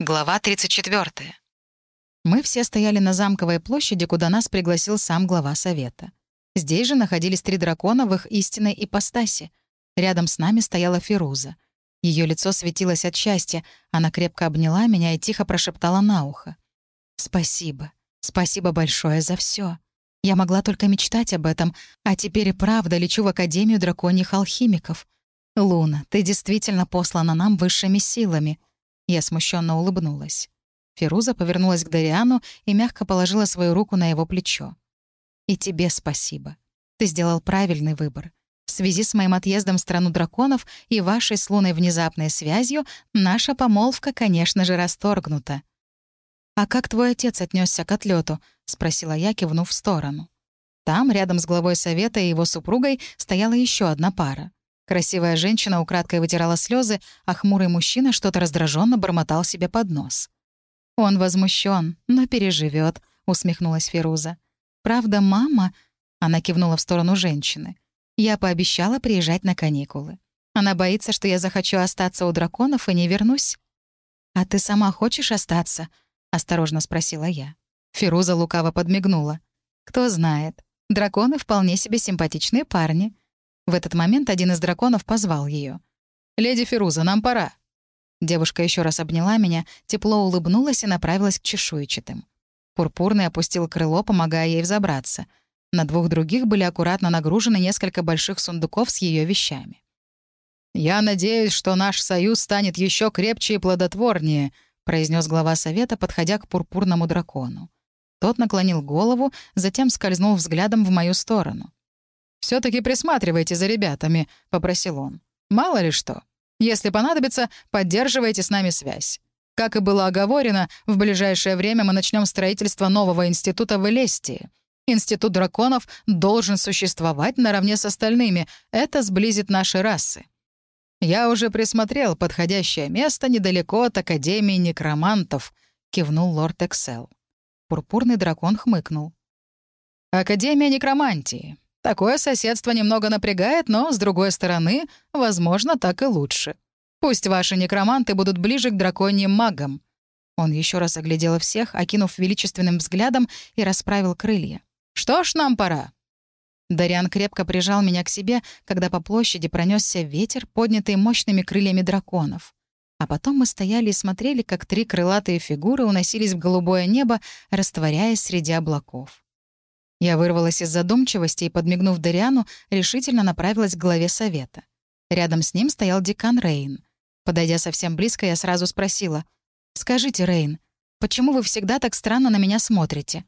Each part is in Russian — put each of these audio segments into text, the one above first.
Глава 34. Мы все стояли на замковой площади, куда нас пригласил сам глава совета. Здесь же находились три дракона в их истинной ипостаси. Рядом с нами стояла Фируза. Ее лицо светилось от счастья, она крепко обняла меня и тихо прошептала на ухо. «Спасибо. Спасибо большое за все. Я могла только мечтать об этом, а теперь и правда лечу в Академию драконьих алхимиков. Луна, ты действительно послана нам высшими силами. Я смущенно улыбнулась. Фируза повернулась к Дариану и мягко положила свою руку на его плечо. «И тебе спасибо. Ты сделал правильный выбор. В связи с моим отъездом в страну драконов и вашей с Луной внезапной связью наша помолвка, конечно же, расторгнута». «А как твой отец отнесся к отлету? спросила я, кивнув в сторону. Там, рядом с главой совета и его супругой, стояла еще одна пара. Красивая женщина украдкой вытирала слезы, а хмурый мужчина что-то раздраженно бормотал себе под нос. «Он возмущен, но переживет, усмехнулась Феруза. «Правда, мама...» — она кивнула в сторону женщины. «Я пообещала приезжать на каникулы. Она боится, что я захочу остаться у драконов и не вернусь». «А ты сама хочешь остаться?» — осторожно спросила я. Феруза лукаво подмигнула. «Кто знает. Драконы вполне себе симпатичные парни. В этот момент один из драконов позвал ее. «Леди Феруза, нам пора». Девушка еще раз обняла меня, тепло улыбнулась и направилась к чешуйчатым. Пурпурный опустил крыло, помогая ей взобраться. На двух других были аккуратно нагружены несколько больших сундуков с ее вещами. «Я надеюсь, что наш союз станет еще крепче и плодотворнее», произнес глава совета, подходя к пурпурному дракону. Тот наклонил голову, затем скользнул взглядом в мою сторону все таки присматривайте за ребятами», — попросил он. «Мало ли что. Если понадобится, поддерживайте с нами связь. Как и было оговорено, в ближайшее время мы начнем строительство нового института в Элестии. Институт драконов должен существовать наравне с остальными. Это сблизит наши расы. Я уже присмотрел подходящее место недалеко от Академии некромантов», — кивнул лорд Эксел. Пурпурный дракон хмыкнул. «Академия некромантии. Такое соседство немного напрягает, но, с другой стороны, возможно, так и лучше. Пусть ваши некроманты будут ближе к драконьим магам». Он еще раз оглядел всех, окинув величественным взглядом и расправил крылья. «Что ж, нам пора». Дариан крепко прижал меня к себе, когда по площади пронесся ветер, поднятый мощными крыльями драконов. А потом мы стояли и смотрели, как три крылатые фигуры уносились в голубое небо, растворяясь среди облаков. Я вырвалась из задумчивости и, подмигнув Дариану, решительно направилась к главе совета. Рядом с ним стоял декан Рейн. Подойдя совсем близко, я сразу спросила. «Скажите, Рейн, почему вы всегда так странно на меня смотрите?»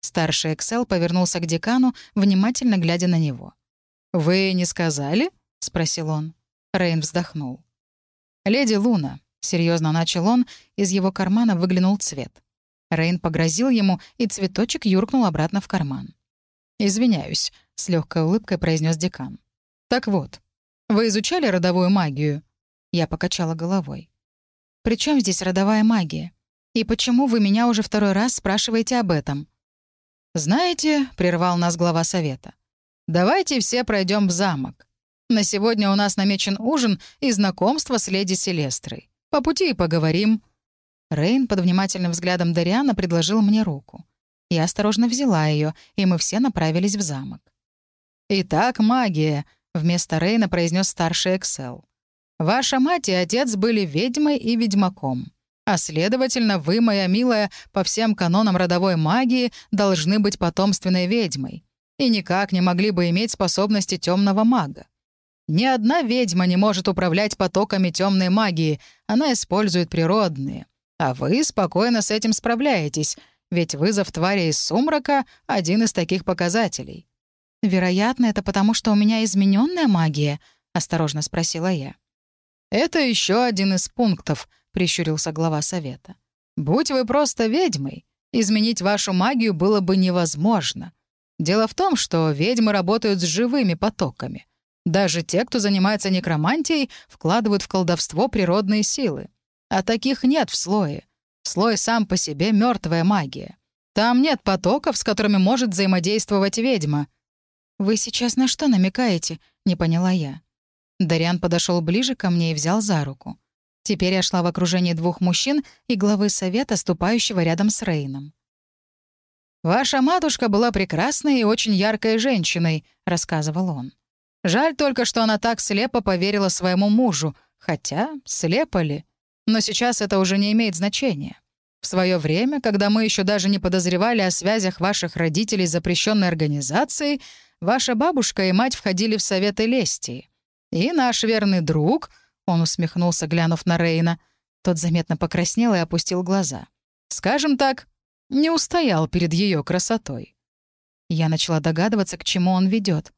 Старший Эксел повернулся к декану, внимательно глядя на него. «Вы не сказали?» — спросил он. Рейн вздохнул. «Леди Луна», — серьезно начал он, из его кармана выглянул цвет. Рейн погрозил ему, и цветочек юркнул обратно в карман. «Извиняюсь», — с легкой улыбкой произнес декан. «Так вот, вы изучали родовую магию?» Я покачала головой. «При чем здесь родовая магия? И почему вы меня уже второй раз спрашиваете об этом?» «Знаете», — прервал нас глава совета, «давайте все пройдем в замок. На сегодня у нас намечен ужин и знакомство с леди Селестрой. По пути и поговорим». Рейн под внимательным взглядом Дариана предложил мне руку. Я осторожно взяла ее, и мы все направились в замок. «Итак, магия», — вместо Рейна произнес старший Эксел. «Ваша мать и отец были ведьмой и ведьмаком. А следовательно, вы, моя милая, по всем канонам родовой магии должны быть потомственной ведьмой и никак не могли бы иметь способности темного мага. Ни одна ведьма не может управлять потоками темной магии, она использует природные. А вы спокойно с этим справляетесь, ведь вызов твари из сумрака — один из таких показателей. «Вероятно, это потому, что у меня измененная магия?» — осторожно спросила я. «Это еще один из пунктов», — прищурился глава совета. «Будь вы просто ведьмой, изменить вашу магию было бы невозможно. Дело в том, что ведьмы работают с живыми потоками. Даже те, кто занимается некромантией, вкладывают в колдовство природные силы. А таких нет в слое. Слой сам по себе — мертвая магия. Там нет потоков, с которыми может взаимодействовать ведьма. «Вы сейчас на что намекаете?» — не поняла я. Дариан подошел ближе ко мне и взял за руку. Теперь я шла в окружении двух мужчин и главы совета, ступающего рядом с Рейном. «Ваша матушка была прекрасной и очень яркой женщиной», — рассказывал он. «Жаль только, что она так слепо поверила своему мужу, хотя слепо ли? Но сейчас это уже не имеет значения. В свое время, когда мы еще даже не подозревали о связях ваших родителей с запрещенной организацией, ваша бабушка и мать входили в советы Лестии. И наш верный друг, он усмехнулся, глянув на Рейна, тот заметно покраснел и опустил глаза. Скажем так, не устоял перед ее красотой. Я начала догадываться, к чему он ведет.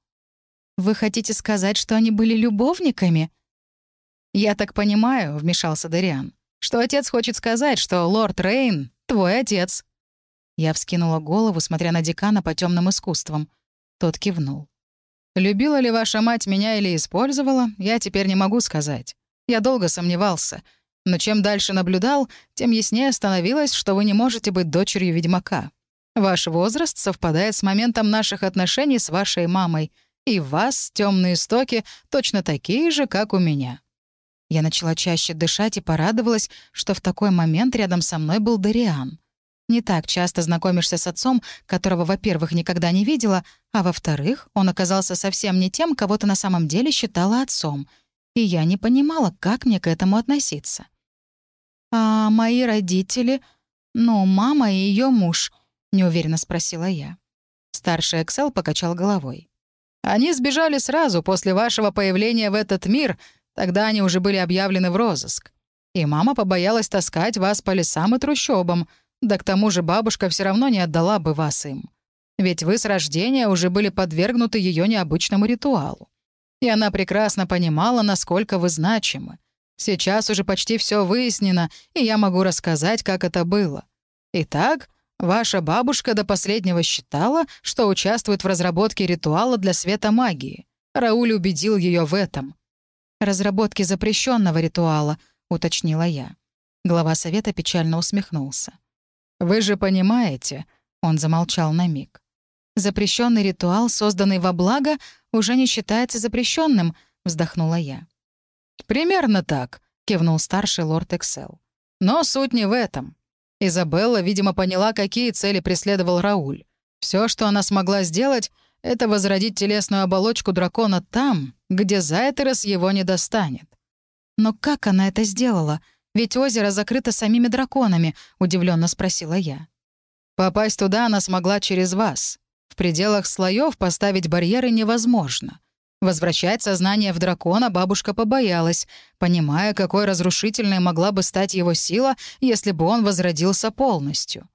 «Вы хотите сказать, что они были любовниками?» «Я так понимаю», — вмешался Дариан, «что отец хочет сказать, что лорд Рейн — твой отец». Я вскинула голову, смотря на декана по темным искусствам. Тот кивнул. «Любила ли ваша мать меня или использовала, я теперь не могу сказать. Я долго сомневался. Но чем дальше наблюдал, тем яснее становилось, что вы не можете быть дочерью ведьмака. Ваш возраст совпадает с моментом наших отношений с вашей мамой, и вас темные истоки точно такие же, как у меня». Я начала чаще дышать и порадовалась, что в такой момент рядом со мной был Дариан. Не так часто знакомишься с отцом, которого, во-первых, никогда не видела, а во-вторых, он оказался совсем не тем, кого ты на самом деле считала отцом. И я не понимала, как мне к этому относиться. «А мои родители? Ну, мама и ее муж?» — неуверенно спросила я. Старший Эксел покачал головой. «Они сбежали сразу после вашего появления в этот мир, тогда они уже были объявлены в розыск. И мама побоялась таскать вас по лесам и трущобам, да к тому же бабушка все равно не отдала бы вас им. Ведь вы с рождения уже были подвергнуты ее необычному ритуалу. И она прекрасно понимала, насколько вы значимы. Сейчас уже почти все выяснено, и я могу рассказать, как это было. Итак, ваша бабушка до последнего считала, что участвует в разработке ритуала для света магии. Рауль убедил ее в этом. «Разработки запрещенного ритуала», — уточнила я. Глава совета печально усмехнулся. «Вы же понимаете...» — он замолчал на миг. «Запрещенный ритуал, созданный во благо, уже не считается запрещенным», — вздохнула я. «Примерно так», — кивнул старший лорд Эксел. «Но суть не в этом. Изабелла, видимо, поняла, какие цели преследовал Рауль. Все, что она смогла сделать, это возродить телесную оболочку дракона там, где Зайтерес его не достанет. «Но как она это сделала? Ведь озеро закрыто самими драконами», — удивленно спросила я. «Попасть туда она смогла через вас. В пределах слоев поставить барьеры невозможно. Возвращать сознание в дракона бабушка побоялась, понимая, какой разрушительной могла бы стать его сила, если бы он возродился полностью.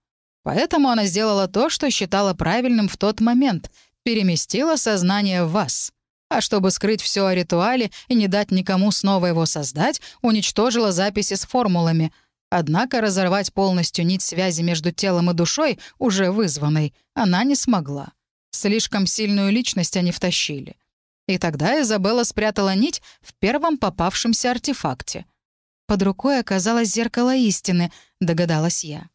Поэтому она сделала то, что считала правильным в тот момент — переместила сознание в вас. А чтобы скрыть все о ритуале и не дать никому снова его создать, уничтожила записи с формулами. Однако разорвать полностью нить связи между телом и душой, уже вызванной, она не смогла. Слишком сильную личность они втащили. И тогда Изабелла спрятала нить в первом попавшемся артефакте. «Под рукой оказалось зеркало истины», — догадалась я.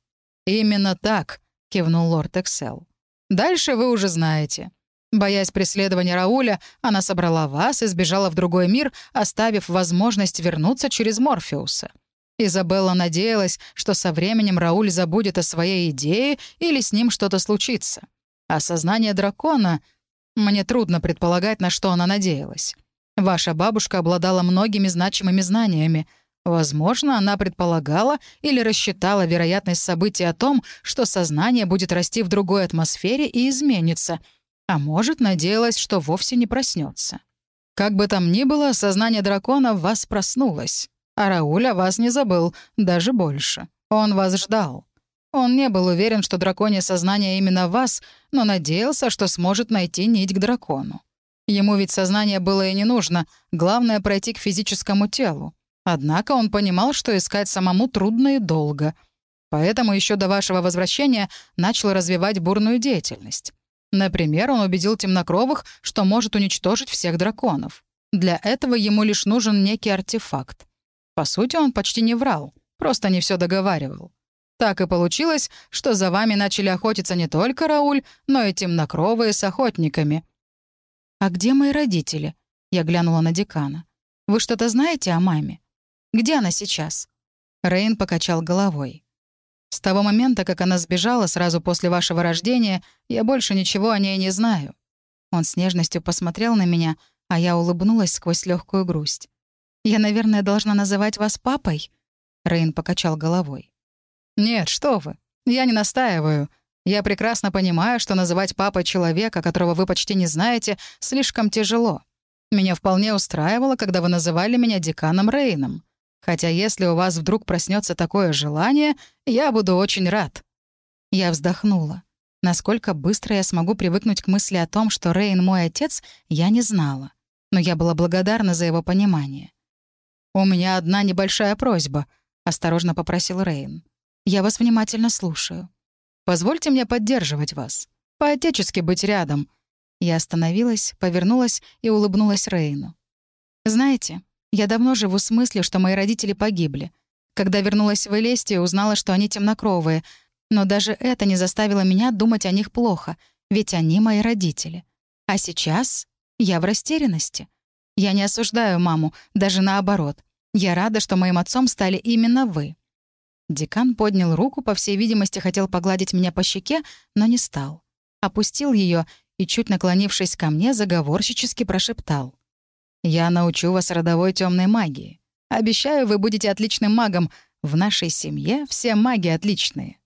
«Именно так», — кивнул лорд Эксел. «Дальше вы уже знаете. Боясь преследования Рауля, она собрала вас и сбежала в другой мир, оставив возможность вернуться через Морфеуса. Изабелла надеялась, что со временем Рауль забудет о своей идее или с ним что-то случится. А сознание дракона мне трудно предполагать, на что она надеялась. Ваша бабушка обладала многими значимыми знаниями. Возможно, она предполагала или рассчитала вероятность событий о том, что сознание будет расти в другой атмосфере и изменится. А может, надеялась, что вовсе не проснется. Как бы там ни было, сознание дракона в вас проснулось. А Рауль о вас не забыл, даже больше. Он вас ждал. Он не был уверен, что драконье сознание именно вас, но надеялся, что сможет найти нить к дракону. Ему ведь сознание было и не нужно, главное — пройти к физическому телу. Однако он понимал, что искать самому трудно и долго. Поэтому еще до вашего возвращения начал развивать бурную деятельность. Например, он убедил темнокровых, что может уничтожить всех драконов. Для этого ему лишь нужен некий артефакт. По сути, он почти не врал, просто не все договаривал. Так и получилось, что за вами начали охотиться не только Рауль, но и темнокровые с охотниками». «А где мои родители?» — я глянула на декана. «Вы что-то знаете о маме?» Где она сейчас?» Рейн покачал головой. «С того момента, как она сбежала сразу после вашего рождения, я больше ничего о ней не знаю». Он с нежностью посмотрел на меня, а я улыбнулась сквозь легкую грусть. «Я, наверное, должна называть вас папой?» Рейн покачал головой. «Нет, что вы. Я не настаиваю. Я прекрасно понимаю, что называть папой человека, которого вы почти не знаете, слишком тяжело. Меня вполне устраивало, когда вы называли меня деканом Рейном. Хотя если у вас вдруг проснется такое желание, я буду очень рад». Я вздохнула. Насколько быстро я смогу привыкнуть к мысли о том, что Рейн мой отец, я не знала. Но я была благодарна за его понимание. «У меня одна небольшая просьба», — осторожно попросил Рейн. «Я вас внимательно слушаю». «Позвольте мне поддерживать вас. По-отечески быть рядом». Я остановилась, повернулась и улыбнулась Рейну. «Знаете, я давно живу с мыслью, что мои родители погибли. Когда вернулась в Элестию, узнала, что они темнокровые, но даже это не заставило меня думать о них плохо, ведь они мои родители. А сейчас я в растерянности. Я не осуждаю маму, даже наоборот. Я рада, что моим отцом стали именно вы». Декан поднял руку, по всей видимости, хотел погладить меня по щеке, но не стал. Опустил ее и, чуть наклонившись ко мне, заговорщически прошептал. «Я научу вас родовой темной магии. Обещаю, вы будете отличным магом. В нашей семье все маги отличные».